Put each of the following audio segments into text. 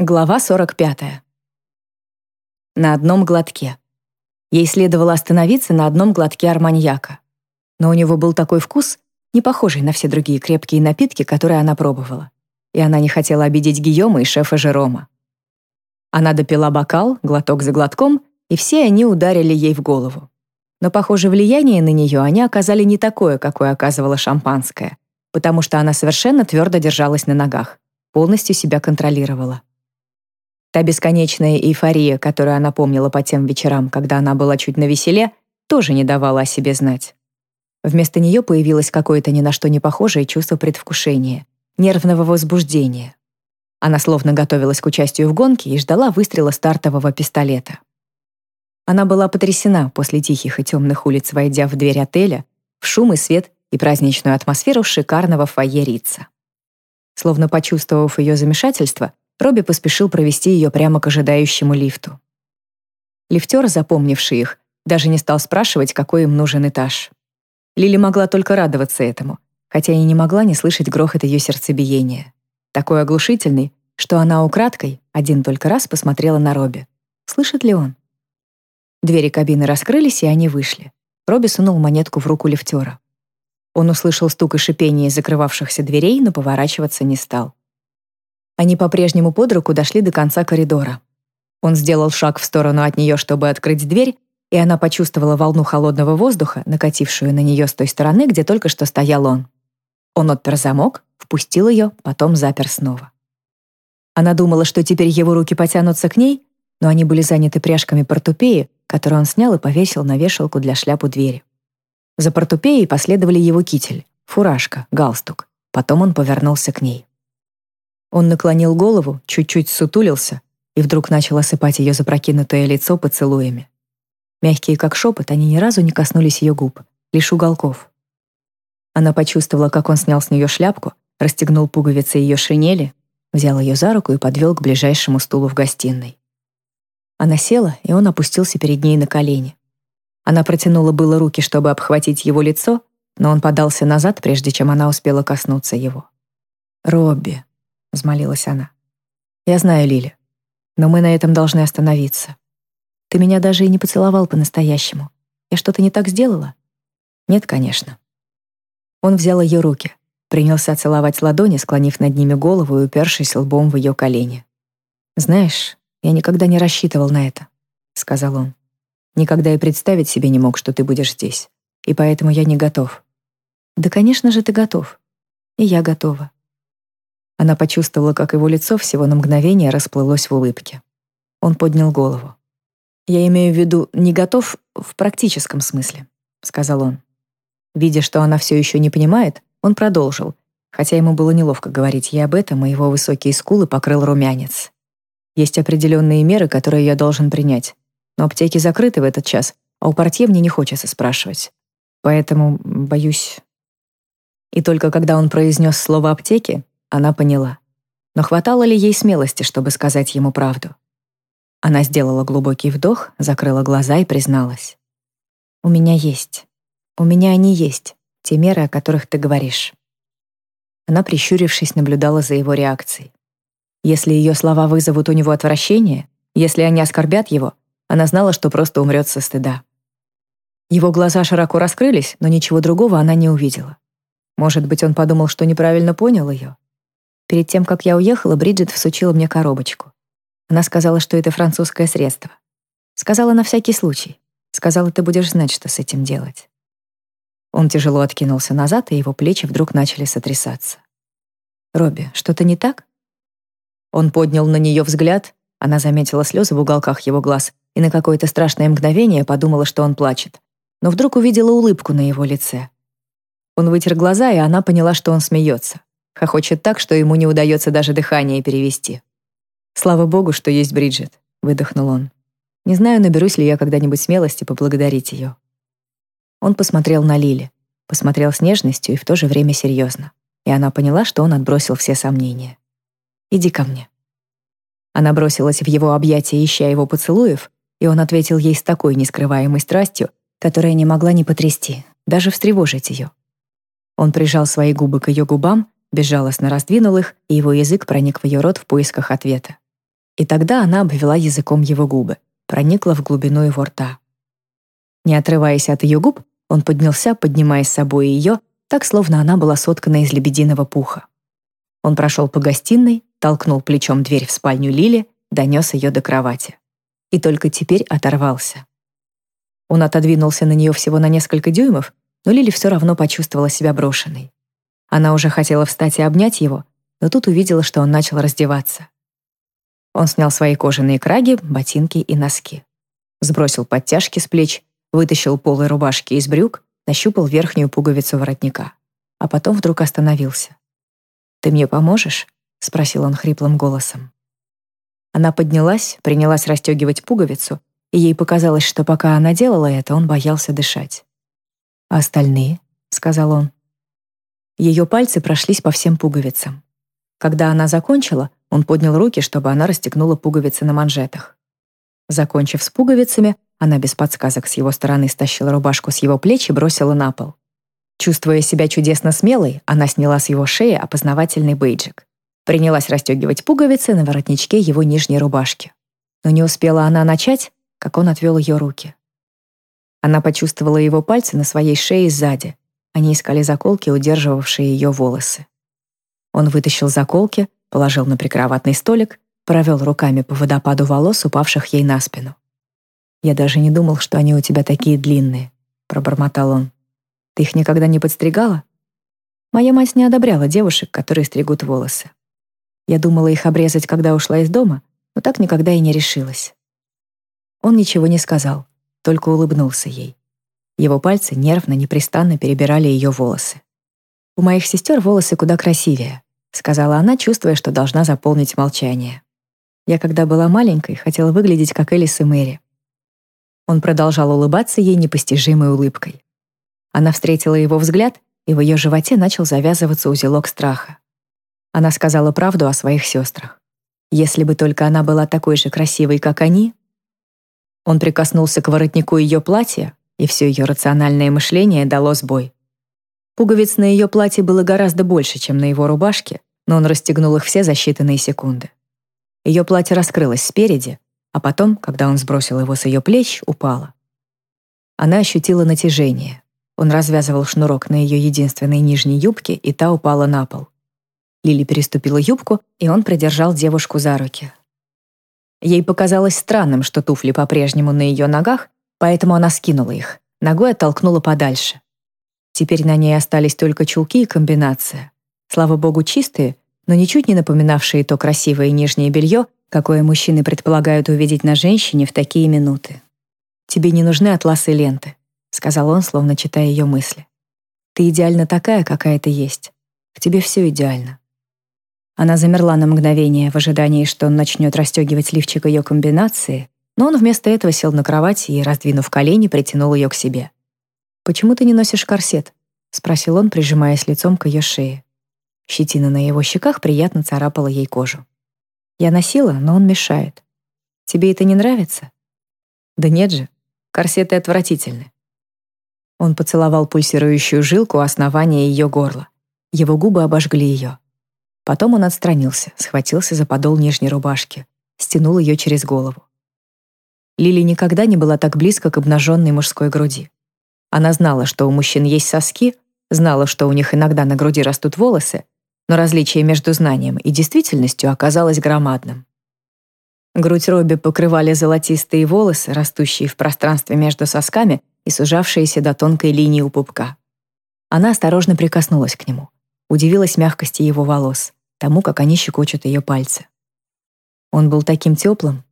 Глава 45. На одном глотке. Ей следовало остановиться на одном глотке арманьяка. Но у него был такой вкус, не похожий на все другие крепкие напитки, которые она пробовала. И она не хотела обидеть Гийома и шефа Жерома. Она допила бокал, глоток за глотком, и все они ударили ей в голову. Но, похоже, влияние на нее они оказали не такое, какое оказывало шампанское, потому что она совершенно твердо держалась на ногах, полностью себя контролировала. Та бесконечная эйфория, которую она помнила по тем вечерам, когда она была чуть навеселе, тоже не давала о себе знать. Вместо нее появилось какое-то ни на что не похожее чувство предвкушения, нервного возбуждения. Она словно готовилась к участию в гонке и ждала выстрела стартового пистолета. Она была потрясена после тихих и темных улиц, войдя в дверь отеля, в шум и свет и праздничную атмосферу шикарного фойе Рица. Словно почувствовав ее замешательство, Робби поспешил провести ее прямо к ожидающему лифту. Лифтер, запомнивший их, даже не стал спрашивать, какой им нужен этаж. Лили могла только радоваться этому, хотя и не могла не слышать грохот ее сердцебиения. Такой оглушительный, что она украдкой один только раз посмотрела на Робби. Слышит ли он? Двери кабины раскрылись, и они вышли. Робби сунул монетку в руку лифтера. Он услышал стук и шипение из закрывавшихся дверей, но поворачиваться не стал. Они по-прежнему под руку дошли до конца коридора. Он сделал шаг в сторону от нее, чтобы открыть дверь, и она почувствовала волну холодного воздуха, накатившую на нее с той стороны, где только что стоял он. Он отпер замок, впустил ее, потом запер снова. Она думала, что теперь его руки потянутся к ней, но они были заняты пряжками портупеи, которую он снял и повесил на вешалку для шляпу двери. За портупеей последовали его китель, фуражка, галстук. Потом он повернулся к ней. Он наклонил голову, чуть-чуть сутулился и вдруг начал осыпать ее запрокинутое лицо поцелуями. Мягкие, как шепот, они ни разу не коснулись ее губ, лишь уголков. Она почувствовала, как он снял с нее шляпку, расстегнул пуговицы ее шинели, взял ее за руку и подвел к ближайшему стулу в гостиной. Она села, и он опустился перед ней на колени. Она протянула было руки, чтобы обхватить его лицо, но он подался назад, прежде чем она успела коснуться его. «Робби», взмолилась она. «Я знаю, Лили, но мы на этом должны остановиться. Ты меня даже и не поцеловал по-настоящему. Я что-то не так сделала?» «Нет, конечно». Он взял ее руки, принялся целовать ладони, склонив над ними голову и упершись лбом в ее колени. «Знаешь, я никогда не рассчитывал на это», — сказал он. «Никогда и представить себе не мог, что ты будешь здесь, и поэтому я не готов». «Да, конечно же, ты готов. И я готова. Она почувствовала, как его лицо всего на мгновение расплылось в улыбке. Он поднял голову. «Я имею в виду, не готов в практическом смысле», — сказал он. Видя, что она все еще не понимает, он продолжил, хотя ему было неловко говорить ей об этом, и его высокие скулы покрыл румянец. «Есть определенные меры, которые я должен принять, но аптеки закрыты в этот час, а у портье мне не хочется спрашивать. Поэтому, боюсь...» И только когда он произнес слово «аптеки», она поняла. Но хватало ли ей смелости, чтобы сказать ему правду? Она сделала глубокий вдох, закрыла глаза и призналась. «У меня есть. У меня они есть, те меры, о которых ты говоришь». Она, прищурившись, наблюдала за его реакцией. Если ее слова вызовут у него отвращение, если они оскорбят его, она знала, что просто умрет со стыда. Его глаза широко раскрылись, но ничего другого она не увидела. Может быть, он подумал, что неправильно понял ее. Перед тем, как я уехала, Бриджит всучила мне коробочку. Она сказала, что это французское средство. Сказала на всякий случай. Сказала, ты будешь знать, что с этим делать. Он тяжело откинулся назад, и его плечи вдруг начали сотрясаться. «Робби, что-то не так?» Он поднял на нее взгляд, она заметила слезы в уголках его глаз и на какое-то страшное мгновение подумала, что он плачет. Но вдруг увидела улыбку на его лице. Он вытер глаза, и она поняла, что он смеется. Хохочет так, что ему не удается даже дыхание перевести. «Слава богу, что есть Бриджит», — выдохнул он. «Не знаю, наберусь ли я когда-нибудь смелости поблагодарить ее». Он посмотрел на Лили, посмотрел с нежностью и в то же время серьезно. И она поняла, что он отбросил все сомнения. «Иди ко мне». Она бросилась в его объятия, ища его поцелуев, и он ответил ей с такой нескрываемой страстью, которая не могла не потрясти, даже встревожить ее. Он прижал свои губы к ее губам, безжалостно раздвинул их, и его язык проник в ее рот в поисках ответа. И тогда она обвела языком его губы, проникла в глубину его рта. Не отрываясь от ее губ, он поднялся, поднимая с собой ее, так, словно она была соткана из лебединого пуха. Он прошел по гостиной, толкнул плечом дверь в спальню Лили, донес ее до кровати. И только теперь оторвался. Он отодвинулся на нее всего на несколько дюймов, но Лили все равно почувствовала себя брошенной. Она уже хотела встать и обнять его, но тут увидела, что он начал раздеваться. Он снял свои кожаные краги, ботинки и носки. Сбросил подтяжки с плеч, вытащил полы рубашки из брюк, нащупал верхнюю пуговицу воротника. А потом вдруг остановился. «Ты мне поможешь?» — спросил он хриплым голосом. Она поднялась, принялась расстегивать пуговицу, и ей показалось, что пока она делала это, он боялся дышать. «А остальные?» — сказал он. Ее пальцы прошлись по всем пуговицам. Когда она закончила, он поднял руки, чтобы она расстегнула пуговицы на манжетах. Закончив с пуговицами, она без подсказок с его стороны стащила рубашку с его плеч и бросила на пол. Чувствуя себя чудесно смелой, она сняла с его шеи опознавательный бейджик. Принялась расстегивать пуговицы на воротничке его нижней рубашки. Но не успела она начать, как он отвел ее руки. Она почувствовала его пальцы на своей шее сзади. Они искали заколки, удерживавшие ее волосы. Он вытащил заколки, положил на прикроватный столик, провел руками по водопаду волос, упавших ей на спину. «Я даже не думал, что они у тебя такие длинные», — пробормотал он. Ты их никогда не подстригала? Моя мать не одобряла девушек, которые стригут волосы. Я думала их обрезать, когда ушла из дома, но так никогда и не решилась. Он ничего не сказал, только улыбнулся ей. Его пальцы нервно, непрестанно перебирали ее волосы. «У моих сестер волосы куда красивее», — сказала она, чувствуя, что должна заполнить молчание. «Я, когда была маленькой, хотела выглядеть как Элис и Мэри». Он продолжал улыбаться ей непостижимой улыбкой. Она встретила его взгляд, и в ее животе начал завязываться узелок страха. Она сказала правду о своих сестрах. Если бы только она была такой же красивой, как они... Он прикоснулся к воротнику ее платья, и все ее рациональное мышление дало сбой. Пуговиц на ее платье было гораздо больше, чем на его рубашке, но он расстегнул их все за считанные секунды. Ее платье раскрылось спереди, а потом, когда он сбросил его с ее плеч, упало. Она ощутила натяжение. Он развязывал шнурок на ее единственной нижней юбке, и та упала на пол. Лили переступила юбку, и он придержал девушку за руки. Ей показалось странным, что туфли по-прежнему на ее ногах, поэтому она скинула их, ногой оттолкнула подальше. Теперь на ней остались только чулки и комбинация. Слава богу, чистые, но ничуть не напоминавшие то красивое нижнее белье, какое мужчины предполагают увидеть на женщине в такие минуты. Тебе не нужны атласы и ленты сказал он, словно читая ее мысли. Ты идеально такая, какая ты есть. В тебе все идеально. Она замерла на мгновение в ожидании, что он начнет расстегивать лифчик ее комбинации, но он вместо этого сел на кровать и, раздвинув колени, притянул ее к себе. «Почему ты не носишь корсет?» — спросил он, прижимаясь лицом к ее шее. Щетина на его щеках приятно царапала ей кожу. «Я носила, но он мешает. Тебе это не нравится?» «Да нет же, корсеты отвратительны. Он поцеловал пульсирующую жилку основания ее горла. Его губы обожгли ее. Потом он отстранился, схватился за подол нижней рубашки, стянул ее через голову. Лили никогда не была так близко к обнаженной мужской груди. Она знала, что у мужчин есть соски, знала, что у них иногда на груди растут волосы, но различие между знанием и действительностью оказалось громадным. Грудь Робби покрывали золотистые волосы, растущие в пространстве между сосками и сужавшиеся до тонкой линии у пупка. Она осторожно прикоснулась к нему, удивилась мягкости его волос, тому, как они щекочут ее пальцы. Он был таким теплым.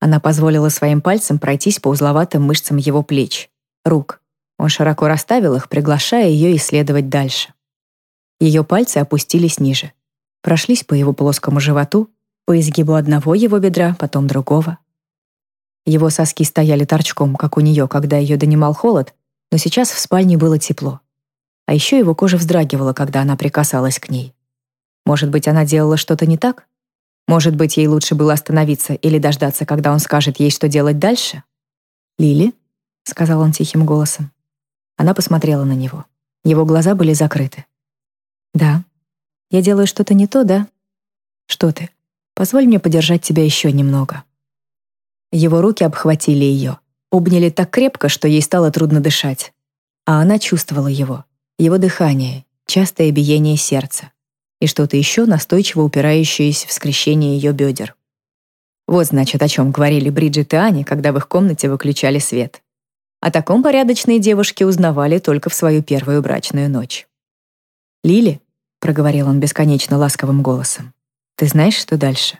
Она позволила своим пальцам пройтись по узловатым мышцам его плеч, рук. Он широко расставил их, приглашая ее исследовать дальше. Ее пальцы опустились ниже, прошлись по его плоскому животу, по изгибу одного его бедра, потом другого. Его соски стояли торчком, как у нее, когда ее донимал холод, но сейчас в спальне было тепло. А еще его кожа вздрагивала, когда она прикасалась к ней. Может быть, она делала что-то не так? Может быть, ей лучше было остановиться или дождаться, когда он скажет ей, что делать дальше? «Лили?» — сказал он тихим голосом. Она посмотрела на него. Его глаза были закрыты. «Да. Я делаю что-то не то, да?» «Что ты?» Позволь мне подержать тебя еще немного». Его руки обхватили ее, обняли так крепко, что ей стало трудно дышать. А она чувствовала его, его дыхание, частое биение сердца и что-то еще настойчиво упирающееся в скрещение ее бедер. Вот, значит, о чем говорили Бриджит и Ани, когда в их комнате выключали свет. О таком порядочные девушки узнавали только в свою первую брачную ночь. «Лили», — проговорил он бесконечно ласковым голосом, «ты знаешь, что дальше?»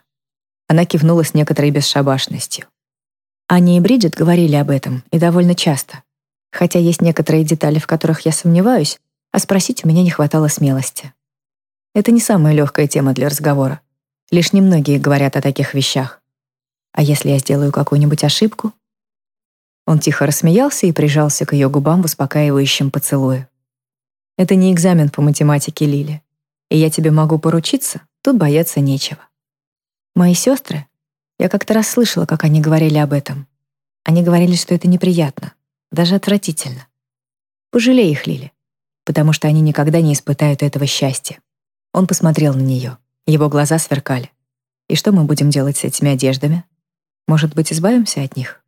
Она кивнула с некоторой бесшабашностью. Аня и Бриджит говорили об этом, и довольно часто. Хотя есть некоторые детали, в которых я сомневаюсь, а спросить у меня не хватало смелости. Это не самая легкая тема для разговора. Лишь немногие говорят о таких вещах. А если я сделаю какую-нибудь ошибку? Он тихо рассмеялся и прижался к ее губам в успокаивающем поцелуе. Это не экзамен по математике, Лили. И я тебе могу поручиться, тут бояться нечего. Мои сестры, я как-то раз слышала, как они говорили об этом. Они говорили, что это неприятно, даже отвратительно. Пожалей их, Лили, потому что они никогда не испытают этого счастья. Он посмотрел на нее. Его глаза сверкали. И что мы будем делать с этими одеждами? Может быть, избавимся от них?